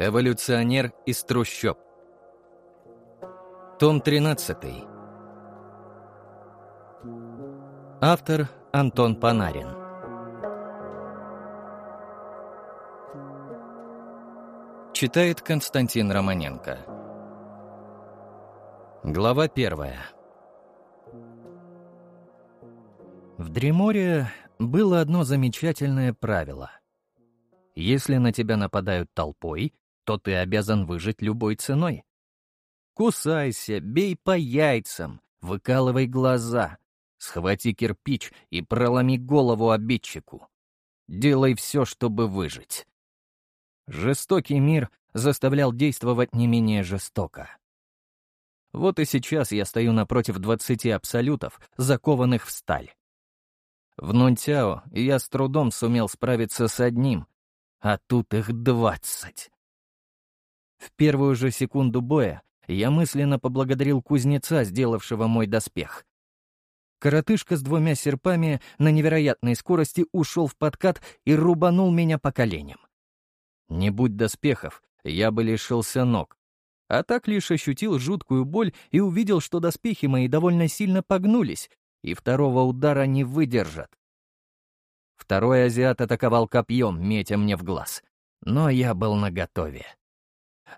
Эволюционер из трущоб. Том 13. Автор Антон Панарин. Читает Константин Романенко. Глава первая. В Дреморе было одно замечательное правило. Если на тебя нападают толпой, то ты обязан выжить любой ценой. Кусайся, бей по яйцам, выкалывай глаза, схвати кирпич и проломи голову обидчику. Делай все, чтобы выжить. Жестокий мир заставлял действовать не менее жестоко. Вот и сейчас я стою напротив двадцати абсолютов, закованных в сталь. В Нунтяо я с трудом сумел справиться с одним, а тут их двадцать. В первую же секунду боя я мысленно поблагодарил кузнеца, сделавшего мой доспех. Коротышка с двумя серпами на невероятной скорости ушел в подкат и рубанул меня по коленям. Не будь доспехов, я бы лишился ног. А так лишь ощутил жуткую боль и увидел, что доспехи мои довольно сильно погнулись, и второго удара не выдержат. Второй азиат атаковал копьем, метя мне в глаз. Но я был наготове.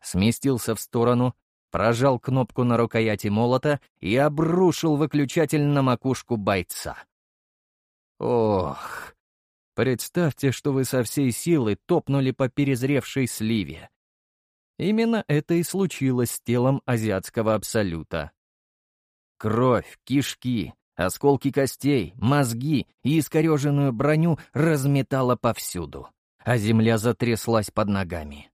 Сместился в сторону, прожал кнопку на рукояти молота и обрушил выключатель на макушку бойца. Ох, представьте, что вы со всей силы топнули по перезревшей сливе. Именно это и случилось с телом азиатского абсолюта. Кровь, кишки, Осколки костей, мозги и искореженную броню разметало повсюду, а земля затряслась под ногами.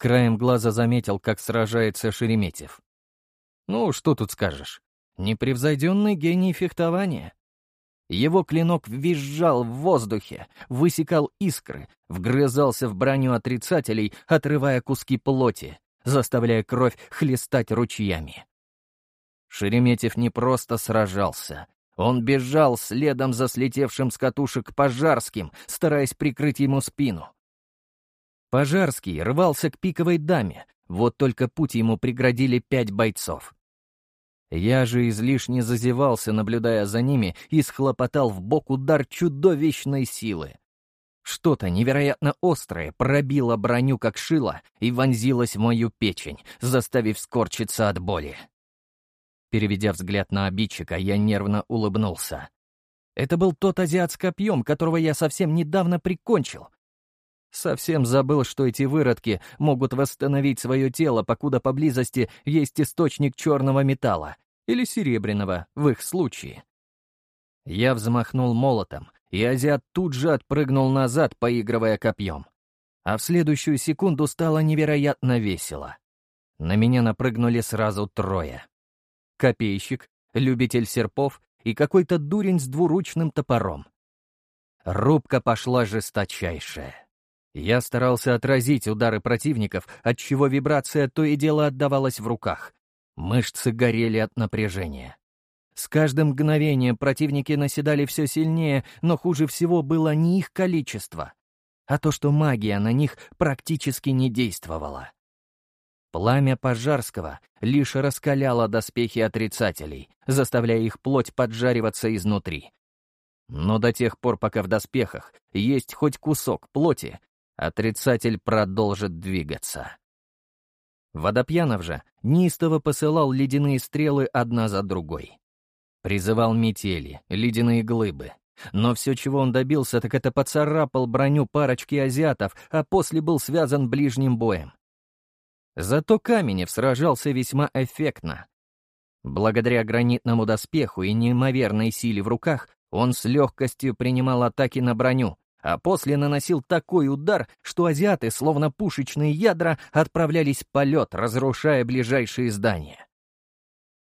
Краем глаза заметил, как сражается Шереметьев. Ну, что тут скажешь? Непревзойденный гений фехтования. Его клинок визжал в воздухе, высекал искры, вгрызался в броню отрицателей, отрывая куски плоти, заставляя кровь хлестать ручьями. Шереметьев не просто сражался. Он бежал следом за слетевшим с катушек Пожарским, стараясь прикрыть ему спину. Пожарский рвался к пиковой даме, вот только путь ему преградили пять бойцов. Я же излишне зазевался, наблюдая за ними, и схлопотал в бок удар чудовищной силы. Что-то невероятно острое пробило броню как шило и вонзилось в мою печень, заставив скорчиться от боли. Переведя взгляд на обидчика, я нервно улыбнулся. Это был тот азиат с копьем, которого я совсем недавно прикончил. Совсем забыл, что эти выродки могут восстановить свое тело, покуда поблизости есть источник черного металла или серебряного в их случае. Я взмахнул молотом, и азиат тут же отпрыгнул назад, поигрывая копьем. А в следующую секунду стало невероятно весело. На меня напрыгнули сразу трое копейщик, любитель серпов и какой-то дурень с двуручным топором. Рубка пошла жесточайшая. Я старался отразить удары противников, отчего вибрация то и дело отдавалась в руках. Мышцы горели от напряжения. С каждым мгновением противники наседали все сильнее, но хуже всего было не их количество, а то, что магия на них практически не действовала. Пламя Пожарского лишь раскаляло доспехи отрицателей, заставляя их плоть поджариваться изнутри. Но до тех пор, пока в доспехах есть хоть кусок плоти, отрицатель продолжит двигаться. Водопьянов же неистово посылал ледяные стрелы одна за другой. Призывал метели, ледяные глыбы. Но все, чего он добился, так это поцарапал броню парочки азиатов, а после был связан ближним боем. Зато Каменев сражался весьма эффектно. Благодаря гранитному доспеху и неимоверной силе в руках он с легкостью принимал атаки на броню, а после наносил такой удар, что азиаты, словно пушечные ядра, отправлялись в полет, разрушая ближайшие здания.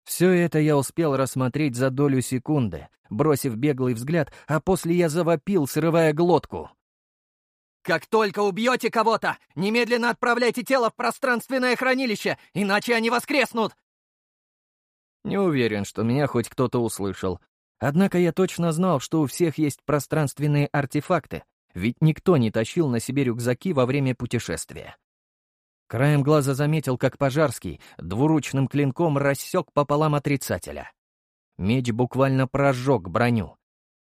Все это я успел рассмотреть за долю секунды, бросив беглый взгляд, а после я завопил, срывая глотку. Как только убьете кого-то, немедленно отправляйте тело в пространственное хранилище, иначе они воскреснут!» Не уверен, что меня хоть кто-то услышал. Однако я точно знал, что у всех есть пространственные артефакты, ведь никто не тащил на себе рюкзаки во время путешествия. Краем глаза заметил, как Пожарский двуручным клинком рассек пополам отрицателя. Меч буквально прожег броню.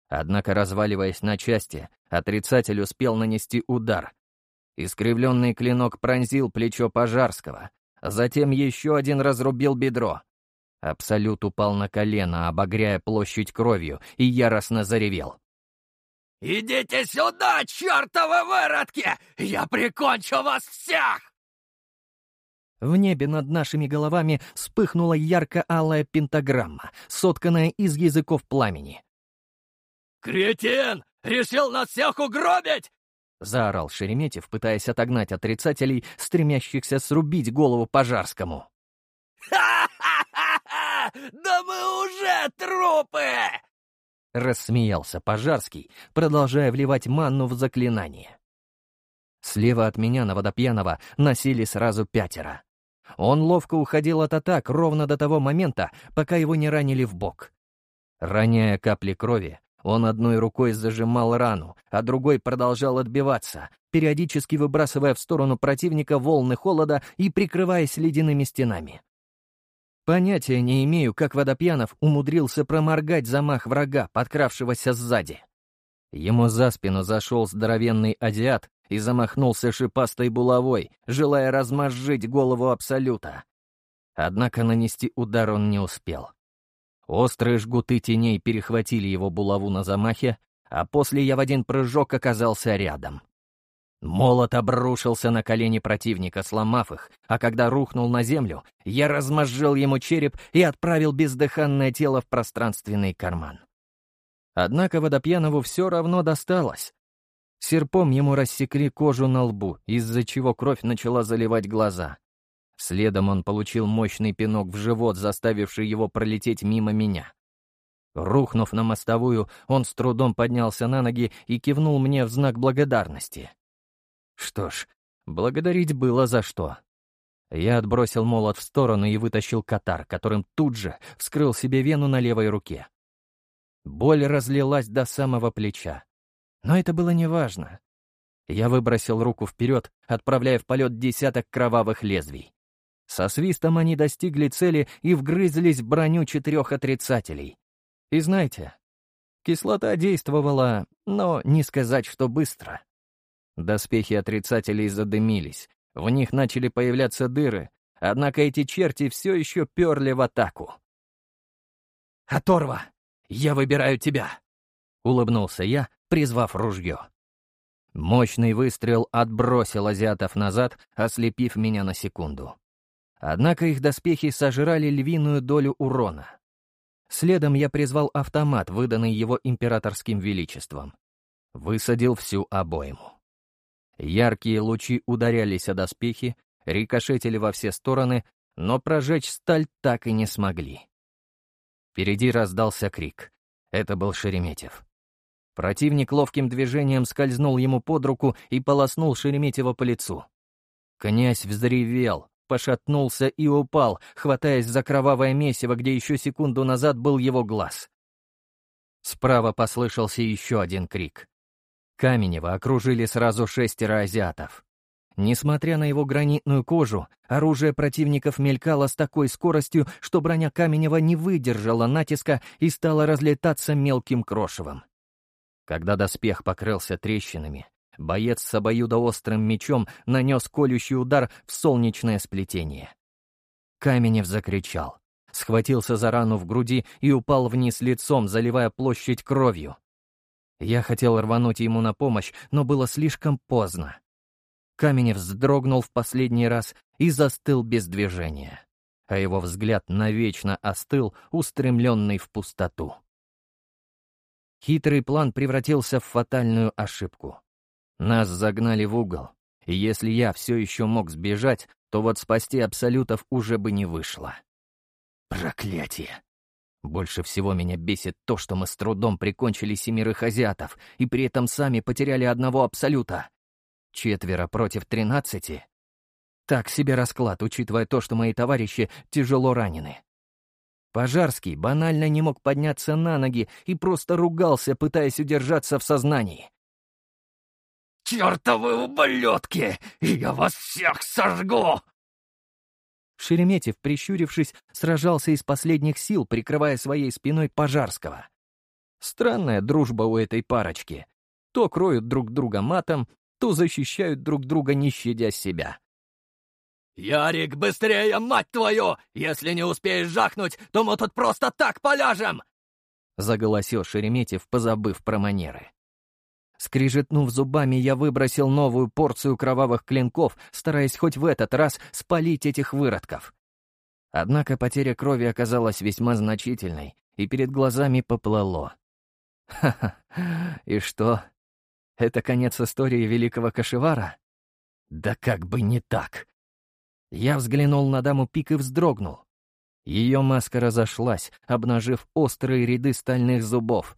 Однако, разваливаясь на части, отрицатель успел нанести удар. Искривленный клинок пронзил плечо Пожарского, затем еще один разрубил бедро. Абсолют упал на колено, обогряя площадь кровью, и яростно заревел. «Идите сюда, чертовы выродки! Я прикончу вас всех!» В небе над нашими головами вспыхнула ярко-алая пентаграмма, сотканная из языков пламени. «Кретин! Решил нас всех угробить!» — заорал Шереметьев, пытаясь отогнать отрицателей, стремящихся срубить голову Пожарскому. «Ха-ха-ха! Да мы уже трупы!» — рассмеялся Пожарский, продолжая вливать манну в заклинание. Слева от меня на водопьяного носили сразу пятеро. Он ловко уходил от атак ровно до того момента, пока его не ранили в бок. Роняя капли крови, он одной рукой зажимал рану, а другой продолжал отбиваться, периодически выбрасывая в сторону противника волны холода и прикрываясь ледяными стенами. Понятия не имею, как Водопьянов умудрился проморгать замах врага, подкравшегося сзади. Ему за спину зашел здоровенный азиат и замахнулся шипастой булавой, желая размозжить голову Абсолюта. Однако нанести удар он не успел. Острые жгуты теней перехватили его булаву на замахе, а после я в один прыжок оказался рядом. Молот обрушился на колени противника, сломав их, а когда рухнул на землю, я размозжил ему череп и отправил бездыханное тело в пространственный карман. Однако Водопьянову все равно досталось. Серпом ему рассекли кожу на лбу, из-за чего кровь начала заливать глаза. Следом он получил мощный пинок в живот, заставивший его пролететь мимо меня. Рухнув на мостовую, он с трудом поднялся на ноги и кивнул мне в знак благодарности. Что ж, благодарить было за что. Я отбросил молот в сторону и вытащил катар, которым тут же вскрыл себе вену на левой руке. Боль разлилась до самого плеча. Но это было неважно. Я выбросил руку вперед, отправляя в полет десяток кровавых лезвий. Со свистом они достигли цели и вгрызлись в броню четырех отрицателей. И знаете, кислота действовала, но не сказать, что быстро. Доспехи отрицателей задымились, в них начали появляться дыры, однако эти черти все еще перли в атаку. «Оторва! Я выбираю тебя!» — улыбнулся я, призвав ружье. Мощный выстрел отбросил азиатов назад, ослепив меня на секунду. Однако их доспехи сожрали львиную долю урона. Следом я призвал автомат, выданный его императорским величеством. Высадил всю обойму. Яркие лучи ударялись о доспехи, рикошетили во все стороны, но прожечь сталь так и не смогли. Впереди раздался крик. Это был Шереметьев. Противник ловким движением скользнул ему под руку и полоснул Шереметьева по лицу. Князь взревел, пошатнулся и упал, хватаясь за кровавое месиво, где еще секунду назад был его глаз. Справа послышался еще один крик. Каменева окружили сразу шестеро азиатов. Несмотря на его гранитную кожу, оружие противников мелькало с такой скоростью, что броня Каменева не выдержала натиска и стала разлетаться мелким крошевом. Когда доспех покрылся трещинами, боец с обоюдоострым мечом нанес колющий удар в солнечное сплетение. Каменев закричал, схватился за рану в груди и упал вниз лицом, заливая площадь кровью. Я хотел рвануть ему на помощь, но было слишком поздно. Каменев вздрогнул в последний раз и застыл без движения, а его взгляд навечно остыл, устремленный в пустоту. Хитрый план превратился в фатальную ошибку. Нас загнали в угол, и если я все еще мог сбежать, то вот спасти абсолютов уже бы не вышло. Проклятие! Больше всего меня бесит то, что мы с трудом прикончили семерых азиатов и при этом сами потеряли одного абсолюта. Четверо против тринадцати? Так себе расклад, учитывая то, что мои товарищи тяжело ранены. Пожарский банально не мог подняться на ноги и просто ругался, пытаясь удержаться в сознании. чертовы ублюдки! Я вас всех сожгу!» Шереметьев, прищурившись, сражался из последних сил, прикрывая своей спиной Пожарского. Странная дружба у этой парочки. То кроют друг друга матом, то защищают друг друга, не щадя себя. «Ярик, быстрее, мать твою! Если не успеешь жахнуть, то мы тут просто так поляжем!» Заголосил Шереметьев, позабыв про манеры. Скрижетнув зубами, я выбросил новую порцию кровавых клинков, стараясь хоть в этот раз спалить этих выродков. Однако потеря крови оказалась весьма значительной, и перед глазами поплыло. Ха-ха, и что? Это конец истории великого кошевара? Да как бы не так. Я взглянул на даму Пик и вздрогнул. Ее маска разошлась, обнажив острые ряды стальных зубов,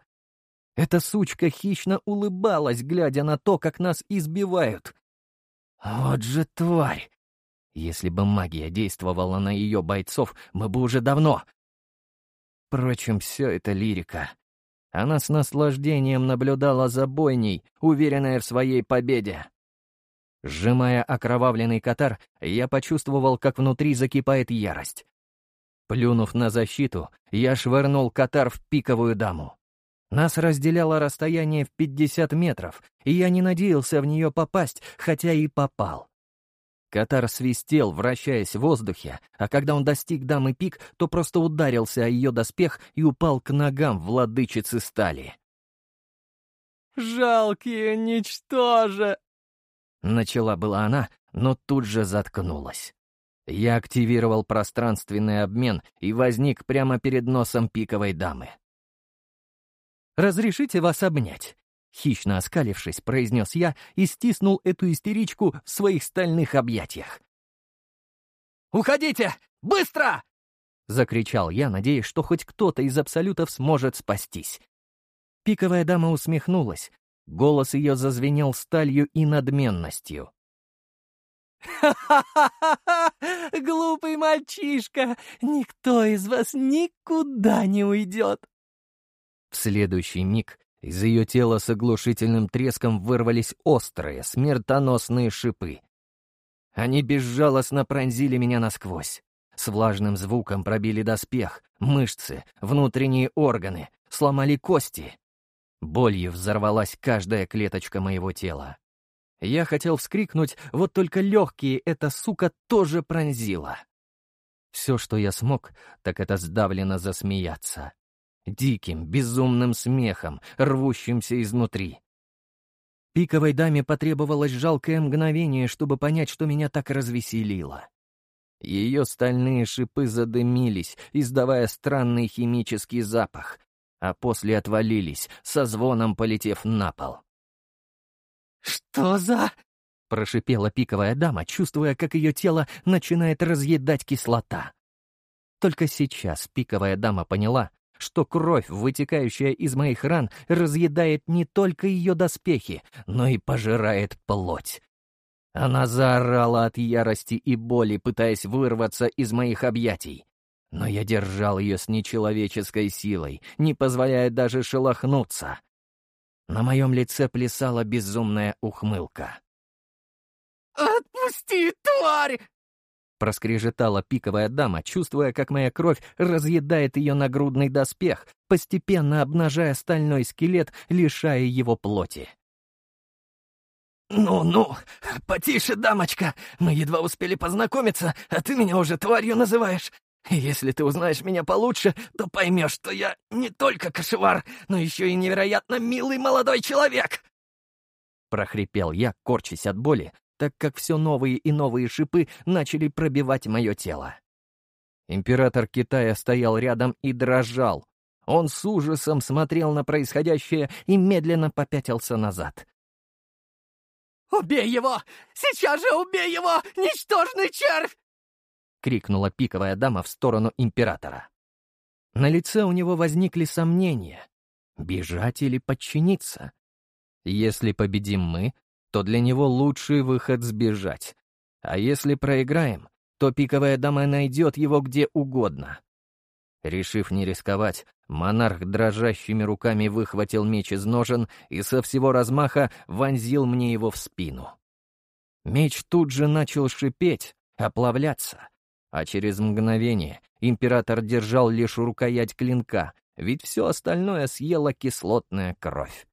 эта сучка хищно улыбалась, глядя на то, как нас избивают. Вот же тварь! Если бы магия действовала на ее бойцов, мы бы уже давно... Впрочем, все это лирика. Она с наслаждением наблюдала за бойней, уверенная в своей победе. Сжимая окровавленный катар, я почувствовал, как внутри закипает ярость. Плюнув на защиту, я швырнул катар в пиковую даму. Нас разделяло расстояние в 50 метров, и я не надеялся в нее попасть, хотя и попал. Катар свистел, вращаясь в воздухе, а когда он достиг дамы пик, то просто ударился о ее доспех и упал к ногам владычицы стали. «Жалкие ничтоже!» Начала была она, но тут же заткнулась. Я активировал пространственный обмен и возник прямо перед носом пиковой дамы. «Разрешите вас обнять?» Хищно оскалившись, произнес я и стиснул эту истеричку в своих стальных объятиях. «Уходите! Быстро!» — закричал я, надеясь, что хоть кто-то из абсолютов сможет спастись. Пиковая дама усмехнулась. Голос ее зазвенел сталью и надменностью. «Ха-ха-ха! Глупый мальчишка! Никто из вас никуда не уйдет!» В следующий миг из ее тела с оглушительным треском вырвались острые, смертоносные шипы. Они безжалостно пронзили меня насквозь. С влажным звуком пробили доспех, мышцы, внутренние органы, сломали кости. Болью взорвалась каждая клеточка моего тела. Я хотел вскрикнуть, вот только легкие эта сука тоже пронзила. Все, что я смог, так это сдавленно засмеяться диким, безумным смехом, рвущимся изнутри. Пиковой даме потребовалось жалкое мгновение, чтобы понять, что меня так развеселило. Ее стальные шипы задымились, издавая странный химический запах, а после отвалились, со звоном полетев на пол. «Что за...» — прошипела пиковая дама, чувствуя, как ее тело начинает разъедать кислота. Только сейчас пиковая дама поняла, что кровь, вытекающая из моих ран, разъедает не только ее доспехи, но и пожирает плоть. Она заорала от ярости и боли, пытаясь вырваться из моих объятий. Но я держал ее с нечеловеческой силой, не позволяя даже шелохнуться. На моем лице плясала безумная ухмылка. «Отпусти, тварь!» Проскрежетала пиковая дама, чувствуя, как моя кровь разъедает ее нагрудный доспех, постепенно обнажая стальной скелет, лишая его плоти. «Ну-ну, потише, дамочка, мы едва успели познакомиться, а ты меня уже тварью называешь. Если ты узнаешь меня получше, то поймешь, что я не только кошевар, но еще и невероятно милый молодой человек!» Прохрипел я, корчась от боли, так как все новые и новые шипы начали пробивать мое тело. Император Китая стоял рядом и дрожал. Он с ужасом смотрел на происходящее и медленно попятился назад. «Убей его! Сейчас же убей его, ничтожный червь!» — крикнула пиковая дама в сторону императора. На лице у него возникли сомнения — бежать или подчиниться. Если победим мы, то для него лучший выход — сбежать. А если проиграем, то пиковая дама найдет его где угодно. Решив не рисковать, монарх дрожащими руками выхватил меч из ножен и со всего размаха вонзил мне его в спину. Меч тут же начал шипеть, оплавляться, а через мгновение император держал лишь рукоять клинка, ведь все остальное съела кислотная кровь.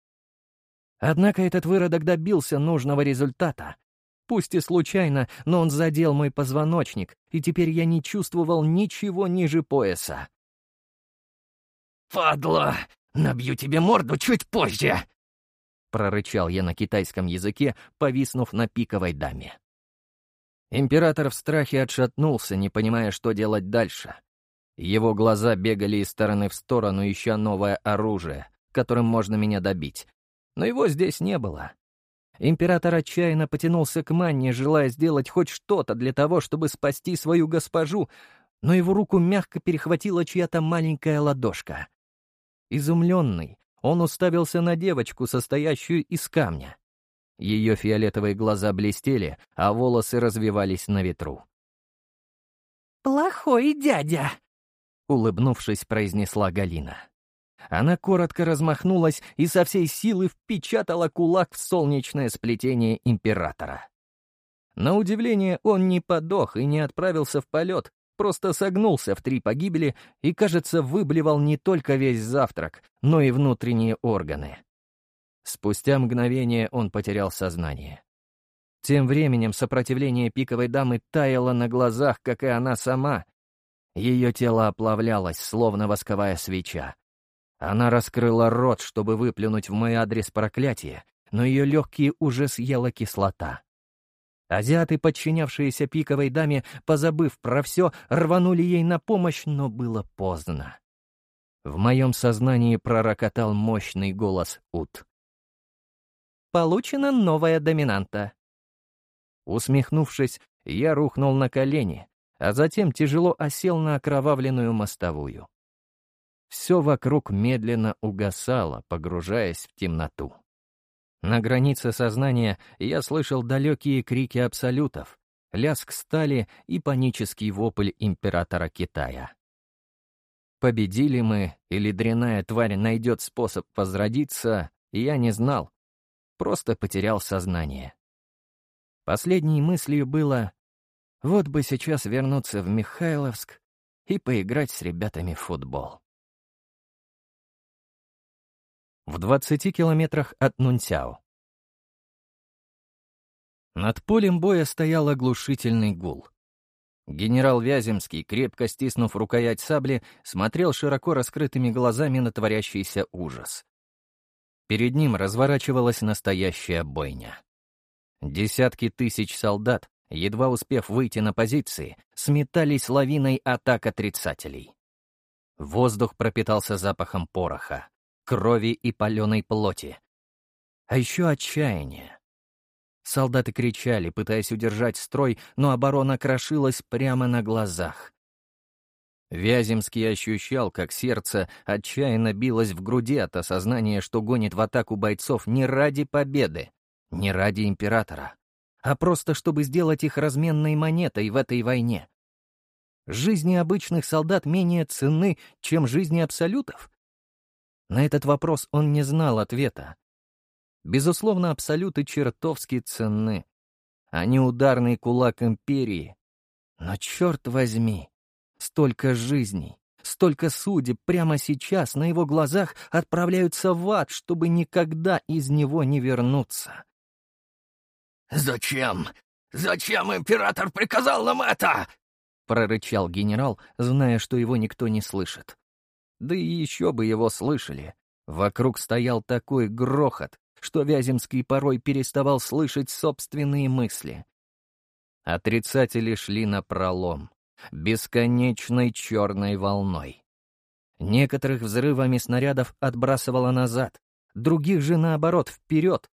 Однако этот выродок добился нужного результата. Пусть и случайно, но он задел мой позвоночник, и теперь я не чувствовал ничего ниже пояса. «Падла! Набью тебе морду чуть позже!» — прорычал я на китайском языке, повиснув на пиковой даме. Император в страхе отшатнулся, не понимая, что делать дальше. Его глаза бегали из стороны в сторону, ища новое оружие, которым можно меня добить. Но его здесь не было. Император отчаянно потянулся к манне, желая сделать хоть что-то для того, чтобы спасти свою госпожу, но его руку мягко перехватила чья-то маленькая ладошка. Изумленный, он уставился на девочку, состоящую из камня. Ее фиолетовые глаза блестели, а волосы развивались на ветру. «Плохой дядя!» — улыбнувшись, произнесла Галина. Она коротко размахнулась и со всей силы впечатала кулак в солнечное сплетение императора. На удивление, он не подох и не отправился в полет, просто согнулся в три погибели и, кажется, выблевал не только весь завтрак, но и внутренние органы. Спустя мгновение он потерял сознание. Тем временем сопротивление пиковой дамы таяло на глазах, как и она сама. Ее тело оплавлялось, словно восковая свеча. Она раскрыла рот, чтобы выплюнуть в мой адрес проклятие, но ее легкие уже съела кислота. Азиаты, подчинявшиеся пиковой даме, позабыв про все, рванули ей на помощь, но было поздно. В моем сознании пророкотал мощный голос Ут. «Получена новая доминанта». Усмехнувшись, я рухнул на колени, а затем тяжело осел на окровавленную мостовую. Все вокруг медленно угасало, погружаясь в темноту. На границе сознания я слышал далекие крики абсолютов, лязг стали и панический вопль императора Китая. Победили мы, или дряная тварь найдет способ возродиться, я не знал. Просто потерял сознание. Последней мыслью было, вот бы сейчас вернуться в Михайловск и поиграть с ребятами в футбол. В 20 километрах от Нунцяо. Над полем боя стоял оглушительный гул. Генерал Вяземский, крепко стиснув рукоять сабли, смотрел широко раскрытыми глазами на творящийся ужас. Перед ним разворачивалась настоящая бойня. Десятки тысяч солдат, едва успев выйти на позиции, сметались лавиной атак отрицателей. Воздух пропитался запахом пороха крови и паленой плоти. А еще отчаяние. Солдаты кричали, пытаясь удержать строй, но оборона крошилась прямо на глазах. Вяземский ощущал, как сердце отчаянно билось в груди от осознания, что гонит в атаку бойцов не ради победы, не ради императора, а просто чтобы сделать их разменной монетой в этой войне. Жизни обычных солдат менее ценны, чем жизни абсолютов? На этот вопрос он не знал ответа. Безусловно, абсолюты чертовски ценны. Они ударный кулак империи. Но черт возьми, столько жизней, столько судеб прямо сейчас на его глазах отправляются в ад, чтобы никогда из него не вернуться. «Зачем? Зачем император приказал нам это?» — прорычал генерал, зная, что его никто не слышит. Да и еще бы его слышали. Вокруг стоял такой грохот, что Вяземский порой переставал слышать собственные мысли. Отрицатели шли на пролом, бесконечной черной волной. Некоторых взрывами снарядов отбрасывало назад, других же, наоборот, вперед.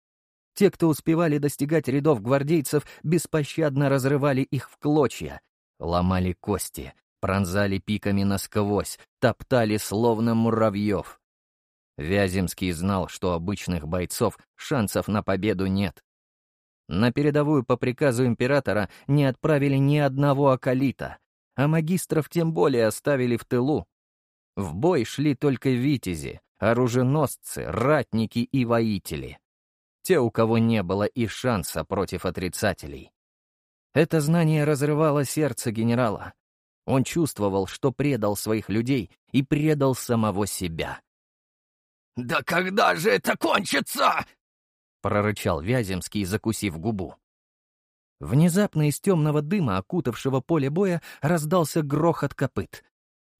Те, кто успевали достигать рядов гвардейцев, беспощадно разрывали их в клочья, ломали кости, пронзали пиками насквозь, топтали словно муравьев. Вяземский знал, что обычных бойцов шансов на победу нет. На передовую по приказу императора не отправили ни одного акалита, а магистров тем более оставили в тылу. В бой шли только витязи, оруженосцы, ратники и воители. Те, у кого не было и шанса против отрицателей. Это знание разрывало сердце генерала. Он чувствовал, что предал своих людей и предал самого себя. «Да когда же это кончится?» — прорычал Вяземский, закусив губу. Внезапно из темного дыма, окутавшего поле боя, раздался грохот копыт.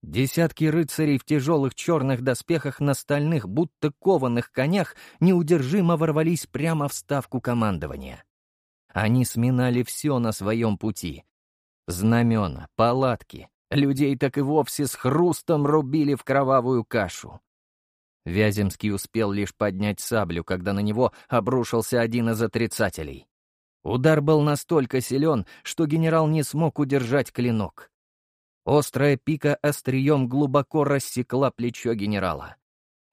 Десятки рыцарей в тяжелых черных доспехах на стальных, будто кованых конях, неудержимо ворвались прямо в ставку командования. Они сминали все на своем пути. Знамена, палатки, людей так и вовсе с хрустом рубили в кровавую кашу. Вяземский успел лишь поднять саблю, когда на него обрушился один из отрицателей. Удар был настолько силен, что генерал не смог удержать клинок. Острая пика острием глубоко рассекла плечо генерала.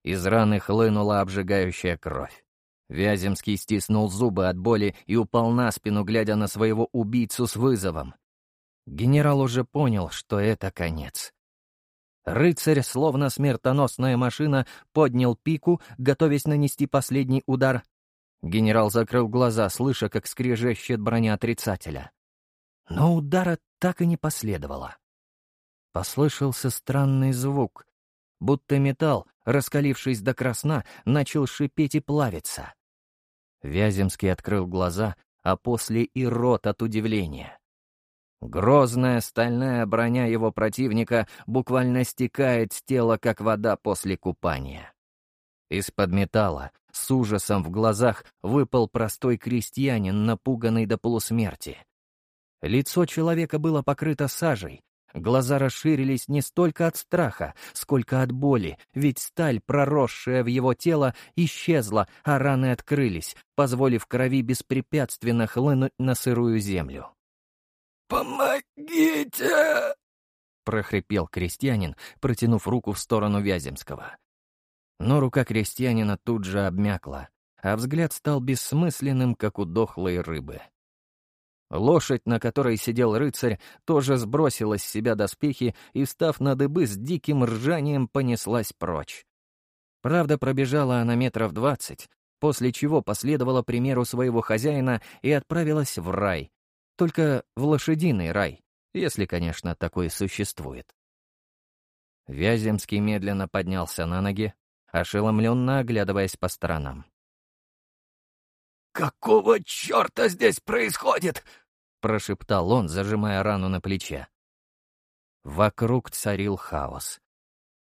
Из раны хлынула обжигающая кровь. Вяземский стиснул зубы от боли и упал на спину, глядя на своего убийцу с вызовом. Генерал уже понял, что это конец. Рыцарь, словно смертоносная машина, поднял пику, готовясь нанести последний удар. Генерал закрыл глаза, слыша, как скрежещет броня отрицателя. Но удара так и не последовало. Послышался странный звук, будто металл, раскалившись до красна, начал шипеть и плавиться. Вяземский открыл глаза, а после и рот от удивления. Грозная стальная броня его противника буквально стекает с тела, как вода после купания. Из-под металла, с ужасом в глазах, выпал простой крестьянин, напуганный до полусмерти. Лицо человека было покрыто сажей, глаза расширились не столько от страха, сколько от боли, ведь сталь, проросшая в его тело, исчезла, а раны открылись, позволив крови беспрепятственно хлынуть на сырую землю. «Помогите!» — прохрипел крестьянин, протянув руку в сторону Вяземского. Но рука крестьянина тут же обмякла, а взгляд стал бессмысленным, как у дохлой рыбы. Лошадь, на которой сидел рыцарь, тоже сбросила с себя доспехи и, встав на дыбы, с диким ржанием понеслась прочь. Правда, пробежала она метров двадцать, после чего последовала примеру своего хозяина и отправилась в рай, только в лошадиный рай, если, конечно, такой существует. Вяземский медленно поднялся на ноги, ошеломленно оглядываясь по сторонам. «Какого черта здесь происходит?» — прошептал он, зажимая рану на плече. Вокруг царил хаос.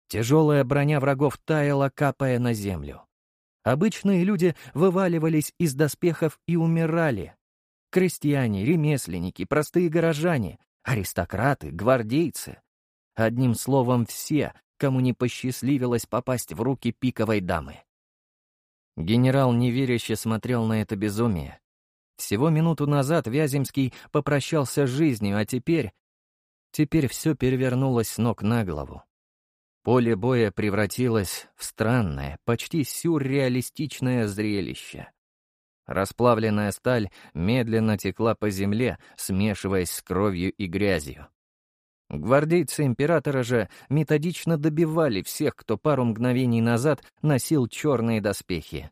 Тяжелая броня врагов таяла, капая на землю. Обычные люди вываливались из доспехов и умирали, Крестьяне, ремесленники, простые горожане, аристократы, гвардейцы. Одним словом, все, кому не посчастливилось попасть в руки пиковой дамы. Генерал неверяще смотрел на это безумие. Всего минуту назад Вяземский попрощался с жизнью, а теперь... Теперь все перевернулось с ног на голову. Поле боя превратилось в странное, почти сюрреалистичное зрелище. Расплавленная сталь медленно текла по земле, смешиваясь с кровью и грязью. Гвардейцы императора же методично добивали всех, кто пару мгновений назад носил черные доспехи.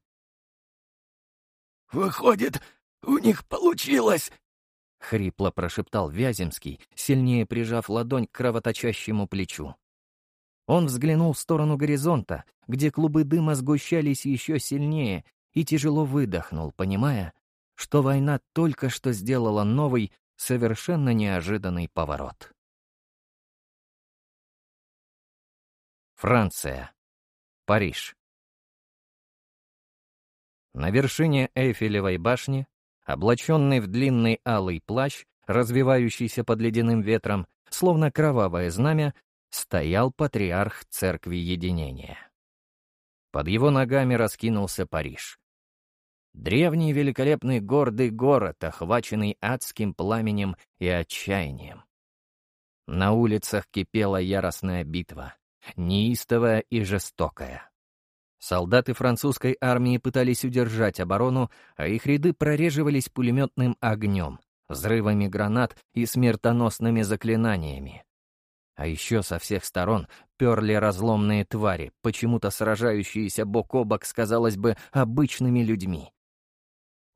«Выходит, у них получилось!» — хрипло прошептал Вяземский, сильнее прижав ладонь к кровоточащему плечу. Он взглянул в сторону горизонта, где клубы дыма сгущались еще сильнее, и тяжело выдохнул, понимая, что война только что сделала новый, совершенно неожиданный поворот. Франция. Париж. На вершине Эйфелевой башни, облаченный в длинный алый плащ, развивающийся под ледяным ветром, словно кровавое знамя, стоял патриарх Церкви Единения. Под его ногами раскинулся Париж. Древний великолепный гордый город, охваченный адским пламенем и отчаянием. На улицах кипела яростная битва, неистовая и жестокая. Солдаты французской армии пытались удержать оборону, а их ряды прореживались пулеметным огнем, взрывами гранат и смертоносными заклинаниями. А еще со всех сторон перли разломные твари, почему-то сражающиеся бок о бок казалось бы, обычными людьми.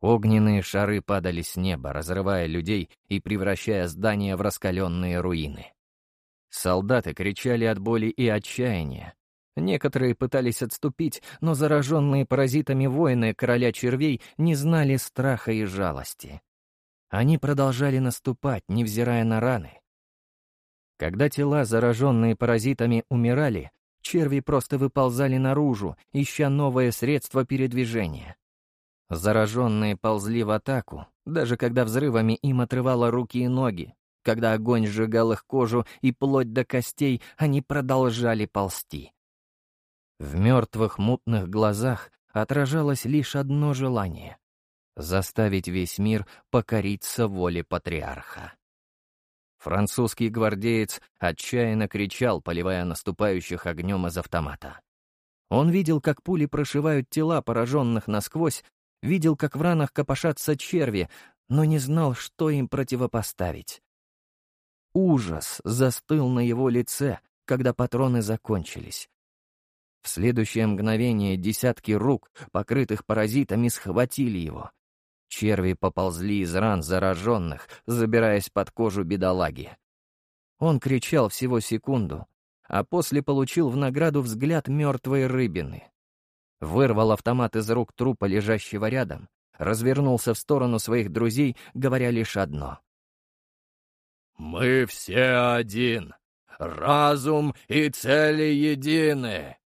Огненные шары падали с неба, разрывая людей и превращая здания в раскаленные руины. Солдаты кричали от боли и отчаяния. Некоторые пытались отступить, но зараженные паразитами воины короля червей не знали страха и жалости. Они продолжали наступать, невзирая на раны. Когда тела, зараженные паразитами, умирали, черви просто выползали наружу, ища новое средство передвижения. Зараженные ползли в атаку, даже когда взрывами им отрывало руки и ноги. Когда огонь сжигал их кожу и плоть до костей, они продолжали ползти. В мертвых мутных глазах отражалось лишь одно желание — заставить весь мир покориться воле патриарха. Французский гвардеец отчаянно кричал, поливая наступающих огнем из автомата. Он видел, как пули прошивают тела пораженных насквозь, видел, как в ранах копошатся черви, но не знал, что им противопоставить. Ужас застыл на его лице, когда патроны закончились. В следующее мгновение десятки рук, покрытых паразитами, схватили его. Черви поползли из ран зараженных, забираясь под кожу бедолаги. Он кричал всего секунду, а после получил в награду взгляд мертвой рыбины вырвал автомат из рук трупа, лежащего рядом, развернулся в сторону своих друзей, говоря лишь одно. «Мы все один. Разум и цели едины».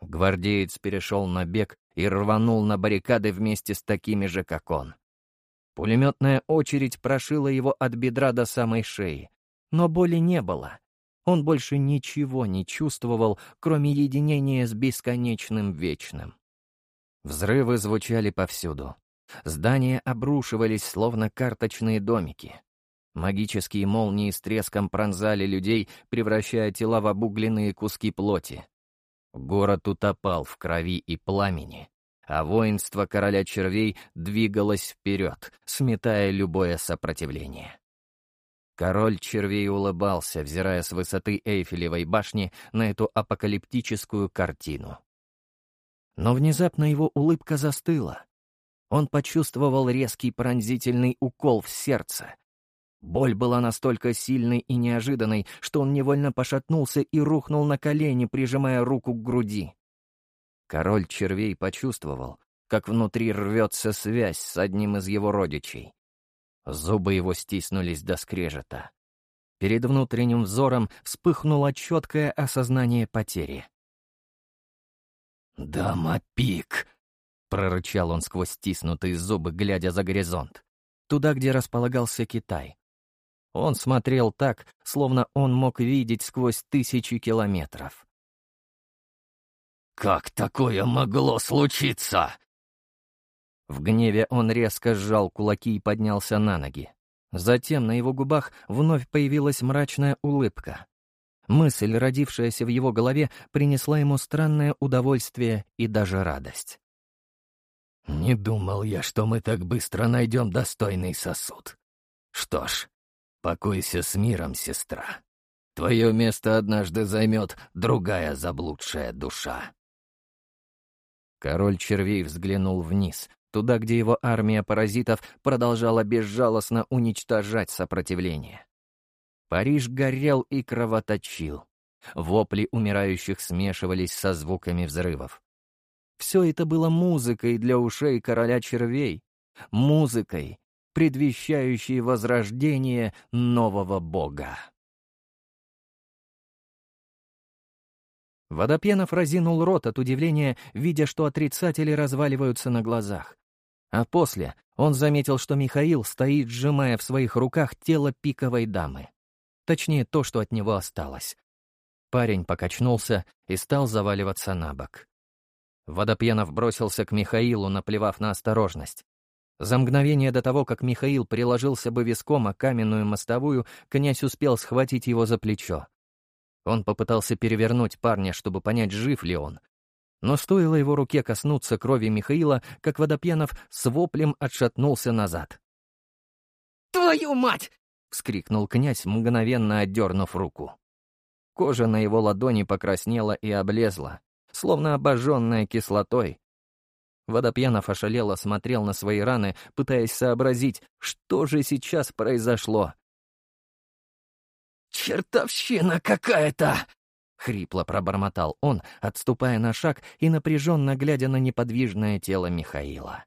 Гвардеец перешел на бег и рванул на баррикады вместе с такими же, как он. Пулеметная очередь прошила его от бедра до самой шеи, но боли не было. Он больше ничего не чувствовал, кроме единения с бесконечным вечным. Взрывы звучали повсюду. Здания обрушивались, словно карточные домики. Магические молнии с треском пронзали людей, превращая тела в обугленные куски плоти. Город утопал в крови и пламени, а воинство короля червей двигалось вперед, сметая любое сопротивление. Король червей улыбался, взирая с высоты Эйфелевой башни на эту апокалиптическую картину. Но внезапно его улыбка застыла. Он почувствовал резкий пронзительный укол в сердце. Боль была настолько сильной и неожиданной, что он невольно пошатнулся и рухнул на колени, прижимая руку к груди. Король червей почувствовал, как внутри рвется связь с одним из его родичей. Зубы его стиснулись до скрежета. Перед внутренним взором вспыхнуло четкое осознание потери. «Дама пик!» — прорычал он сквозь стиснутые зубы, глядя за горизонт, туда, где располагался Китай. Он смотрел так, словно он мог видеть сквозь тысячи километров. «Как такое могло случиться?» В гневе он резко сжал кулаки и поднялся на ноги. Затем на его губах вновь появилась мрачная улыбка. Мысль, родившаяся в его голове, принесла ему странное удовольствие и даже радость. «Не думал я, что мы так быстро найдем достойный сосуд. Что ж, покойся с миром, сестра. Твое место однажды займет другая заблудшая душа». Король червей взглянул вниз, туда, где его армия паразитов продолжала безжалостно уничтожать сопротивление. Париж горел и кровоточил. Вопли умирающих смешивались со звуками взрывов. Все это было музыкой для ушей короля червей, музыкой, предвещающей возрождение нового бога. Водопьянов разинул рот от удивления, видя, что отрицатели разваливаются на глазах. А после он заметил, что Михаил стоит, сжимая в своих руках тело пиковой дамы. Точнее, то, что от него осталось. Парень покачнулся и стал заваливаться на бок. Водопьянов бросился к Михаилу, наплевав на осторожность. За мгновение до того, как Михаил приложился бы виском о каменную мостовую, князь успел схватить его за плечо. Он попытался перевернуть парня, чтобы понять, жив ли он, но стоило его руке коснуться крови Михаила, как Водопьянов с воплем отшатнулся назад. «Твою мать! — вскрикнул князь, мгновенно отдернув руку. Кожа на его ладони покраснела и облезла, словно обожженная кислотой. Водопьянов ошалело смотрел на свои раны, пытаясь сообразить, что же сейчас произошло. «Чертовщина какая-то!» — хрипло пробормотал он, отступая на шаг и напряженно глядя на неподвижное тело Михаила.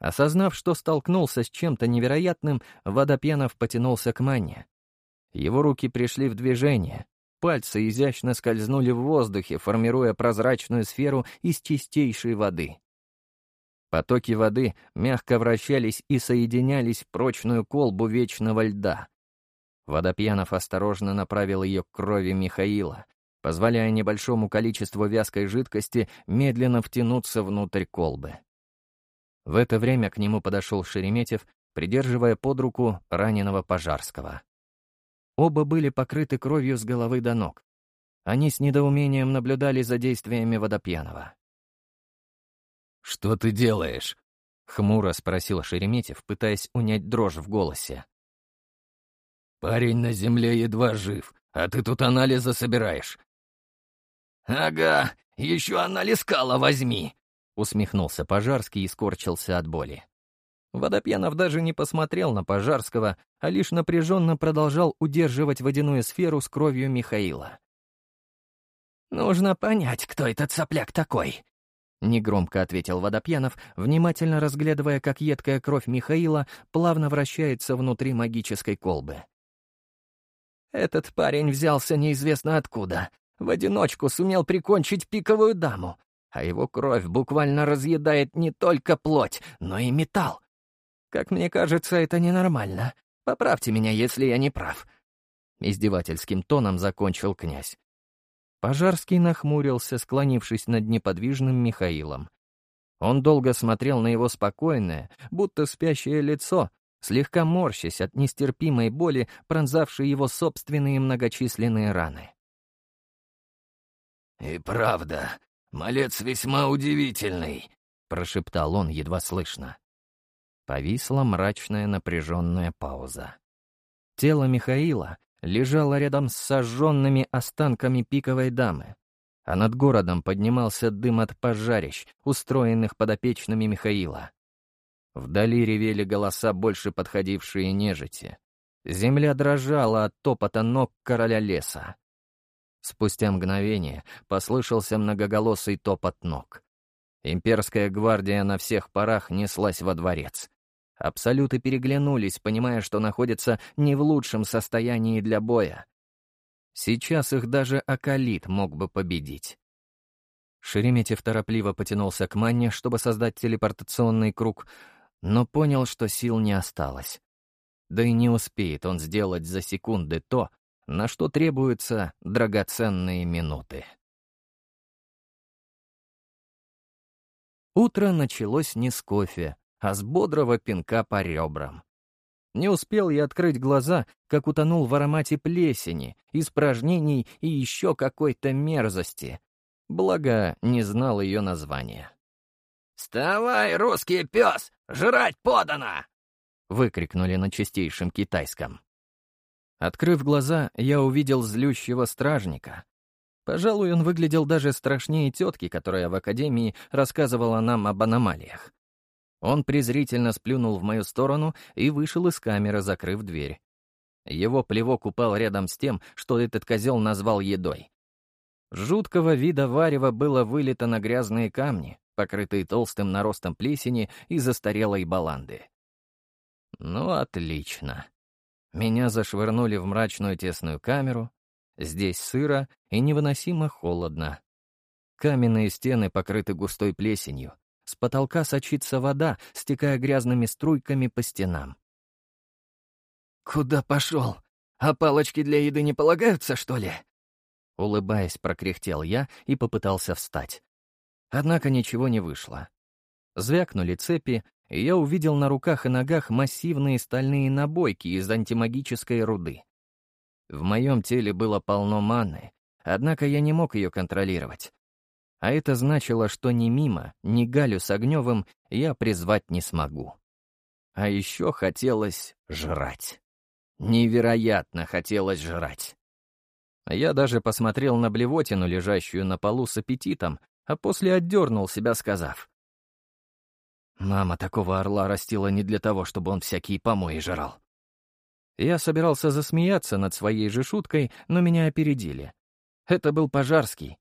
Осознав, что столкнулся с чем-то невероятным, Водопьянов потянулся к Манне. Его руки пришли в движение, пальцы изящно скользнули в воздухе, формируя прозрачную сферу из чистейшей воды. Потоки воды мягко вращались и соединялись в прочную колбу вечного льда. Водопьянов осторожно направил ее к крови Михаила, позволяя небольшому количеству вязкой жидкости медленно втянуться внутрь колбы. В это время к нему подошел Шереметьев, придерживая под руку раненого Пожарского. Оба были покрыты кровью с головы до ног. Они с недоумением наблюдали за действиями Водопьянова. «Что ты делаешь?» — хмуро спросил Шереметьев, пытаясь унять дрожь в голосе. «Парень на земле едва жив, а ты тут анализы собираешь». «Ага, еще анализ кала возьми», — усмехнулся Пожарский и скорчился от боли. Водопьянов даже не посмотрел на Пожарского, а лишь напряженно продолжал удерживать водяную сферу с кровью Михаила. «Нужно понять, кто этот сопляк такой», — негромко ответил Водопьянов, внимательно разглядывая, как едкая кровь Михаила плавно вращается внутри магической колбы. «Этот парень взялся неизвестно откуда. В одиночку сумел прикончить пиковую даму, а его кровь буквально разъедает не только плоть, но и металл. Как мне кажется, это ненормально. Поправьте меня, если я не прав». Издевательским тоном закончил князь. Пожарский нахмурился, склонившись над неподвижным Михаилом. Он долго смотрел на его спокойное, будто спящее лицо, слегка морщась от нестерпимой боли, пронзавшей его собственные многочисленные раны. «И правда, малец весьма удивительный», — прошептал он едва слышно. Повисла мрачная напряженная пауза. Тело Михаила лежало рядом с сожженными останками пиковой дамы, а над городом поднимался дым от пожарищ, устроенных подопечными Михаила. Вдали ревели голоса, больше подходившие нежити. Земля дрожала от топота ног короля леса. Спустя мгновение послышался многоголосый топот ног. Имперская гвардия на всех парах неслась во дворец. Абсолюты переглянулись, понимая, что находятся не в лучшем состоянии для боя. Сейчас их даже Акалит мог бы победить. Шереметьев торопливо потянулся к Манне, чтобы создать телепортационный круг, но понял, что сил не осталось. Да и не успеет он сделать за секунды то, на что требуются драгоценные минуты. Утро началось не с кофе, а с бодрого пинка по ребрам. Не успел я открыть глаза, как утонул в аромате плесени, испражнений и еще какой-то мерзости. Благо, не знал ее названия. «Вставай, русский пес! Жрать подано!» — выкрикнули на чистейшем китайском. Открыв глаза, я увидел злющего стражника, Пожалуй, он выглядел даже страшнее тетки, которая в академии рассказывала нам об аномалиях. Он презрительно сплюнул в мою сторону и вышел из камеры, закрыв дверь. Его плевок упал рядом с тем, что этот козел назвал едой. Жуткого вида варева было вылито на грязные камни, покрытые толстым наростом плесени и застарелой баланды. Ну, отлично. Меня зашвырнули в мрачную тесную камеру, Здесь сыро и невыносимо холодно. Каменные стены покрыты густой плесенью. С потолка сочится вода, стекая грязными струйками по стенам. «Куда пошел? А палочки для еды не полагаются, что ли?» Улыбаясь, прокряхтел я и попытался встать. Однако ничего не вышло. Звякнули цепи, и я увидел на руках и ногах массивные стальные набойки из антимагической руды. В моем теле было полно маны, однако я не мог ее контролировать. А это значило, что ни Мимо, ни Галю с Огневым я призвать не смогу. А еще хотелось жрать. Невероятно хотелось жрать. Я даже посмотрел на блевотину, лежащую на полу с аппетитом, а после отдернул себя, сказав. «Мама такого орла растила не для того, чтобы он всякие помои жрал». Я собирался засмеяться над своей же шуткой, но меня опередили. Это был Пожарский.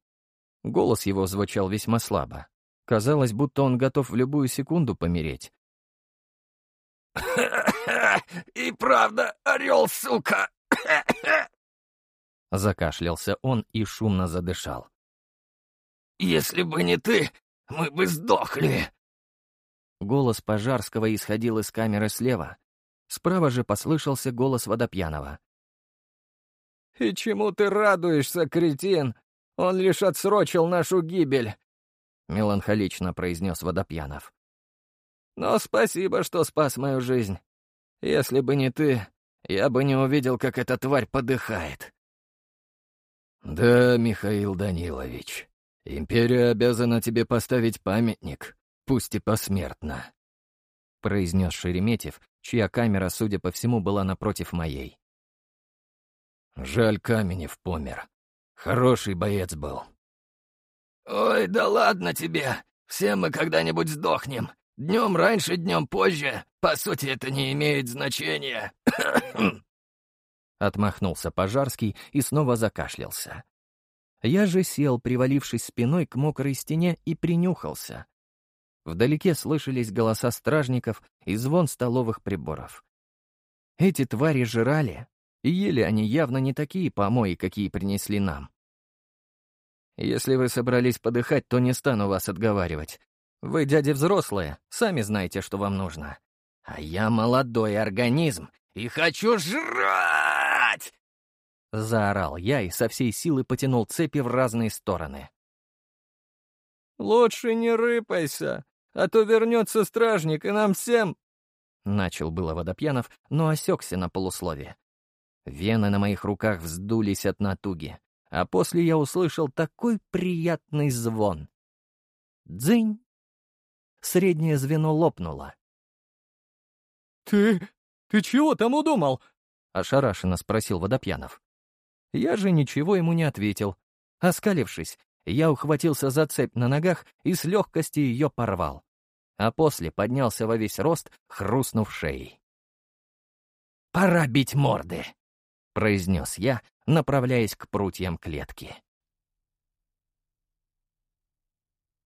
Голос его звучал весьма слабо. Казалось, будто он готов в любую секунду помереть. «И правда, орел, сука!» Закашлялся он и шумно задышал. «Если бы не ты, мы бы сдохли!» Голос Пожарского исходил из камеры слева. Справа же послышался голос Водопьянова. «И чему ты радуешься, кретин? Он лишь отсрочил нашу гибель!» Меланхолично произнес Водопьянов. «Но спасибо, что спас мою жизнь. Если бы не ты, я бы не увидел, как эта тварь подыхает». «Да, Михаил Данилович, империя обязана тебе поставить памятник, пусть и посмертно», — произнес Шереметьев, чья камера, судя по всему, была напротив моей. «Жаль, Каменев помер. Хороший боец был». «Ой, да ладно тебе. Все мы когда-нибудь сдохнем. Днем раньше, днем позже. По сути, это не имеет значения». Отмахнулся Пожарский и снова закашлялся. Я же сел, привалившись спиной к мокрой стене, и принюхался. Вдалеке слышались голоса стражников и звон столовых приборов. Эти твари жрали, и ели они явно не такие помои, какие принесли нам. Если вы собрались подыхать, то не стану вас отговаривать. Вы, дяди взрослые, сами знаете, что вам нужно. А я молодой организм и хочу жрать! Заорал я и со всей силы потянул цепи в разные стороны. «Лучше не рыпайся, а то вернется стражник, и нам всем...» Начал было Водопьянов, но осекся на полуслове. Вены на моих руках вздулись от натуги, а после я услышал такой приятный звон. Дзынь! Среднее звено лопнуло. «Ты... ты чего там удумал?» — ошарашенно спросил Водопьянов. Я же ничего ему не ответил. Оскалившись, я ухватился за цепь на ногах и с легкостью ее порвал. А после поднялся во весь рост, хрустнув шеей. «Пора бить морды!» — произнес я, направляясь к прутьям клетки.